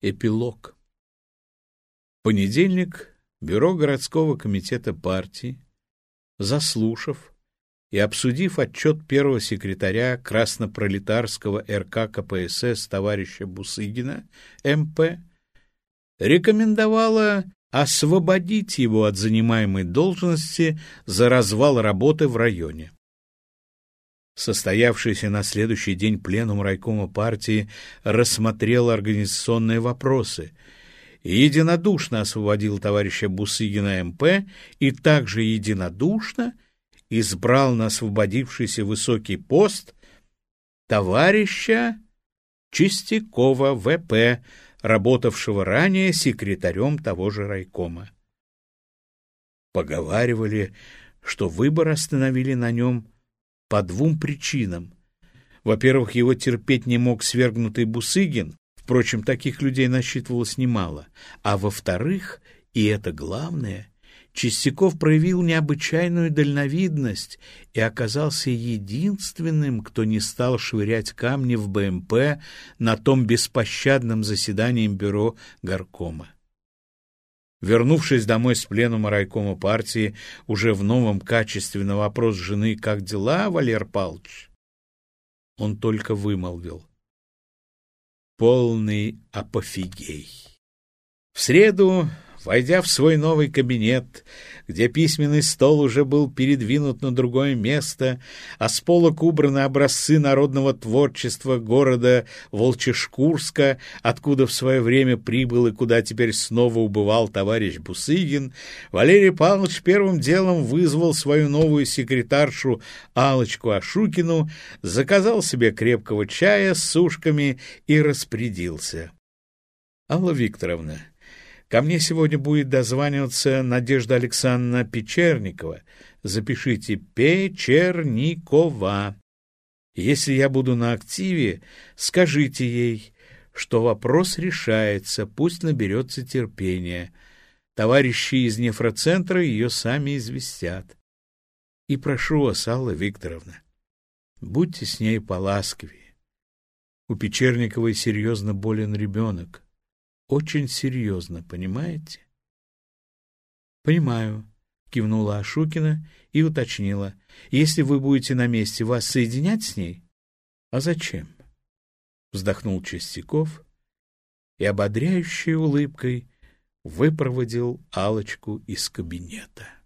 Эпилог. Понедельник Бюро городского комитета партии, заслушав и обсудив отчет первого секретаря Краснопролетарского РК КПСС товарища Бусыгина, МП, рекомендовала освободить его от занимаемой должности за развал работы в районе. Состоявшийся на следующий день пленум райкома партии рассмотрел организационные вопросы и единодушно освободил товарища Бусыгина МП и также единодушно избрал на освободившийся высокий пост товарища Чистякова ВП, работавшего ранее секретарем того же райкома. Поговаривали, что выбор остановили на нем по двум причинам. Во-первых, его терпеть не мог свергнутый Бусыгин, впрочем, таких людей насчитывалось немало. А во-вторых, и это главное, Чистяков проявил необычайную дальновидность и оказался единственным, кто не стал швырять камни в БМП на том беспощадном заседании бюро горкома. Вернувшись домой с пленума райкома партии, уже в новом качестве на вопрос жены «Как дела, Валер Павлович?» Он только вымолвил. Полный апофигей. В среду Войдя в свой новый кабинет, где письменный стол уже был передвинут на другое место, а с полок убраны образцы народного творчества города Волчешкурска, откуда в свое время прибыл и куда теперь снова убывал товарищ Бусыгин, Валерий Павлович первым делом вызвал свою новую секретаршу Алочку Ашукину, заказал себе крепкого чая с сушками и распорядился. — Алла Викторовна, Ко мне сегодня будет дозваниваться Надежда Александровна Печерникова. Запишите Печерникова. Если я буду на активе, скажите ей, что вопрос решается, пусть наберется терпения. Товарищи из нефроцентра ее сами известят. И прошу вас, Алла Викторовна, будьте с ней поласковее. У Печерниковой серьезно болен ребенок очень серьезно, понимаете? — Понимаю, — кивнула Ашукина и уточнила. — Если вы будете на месте, вас соединять с ней? — А зачем? — вздохнул Чистяков и ободряющей улыбкой выпроводил алочку из кабинета.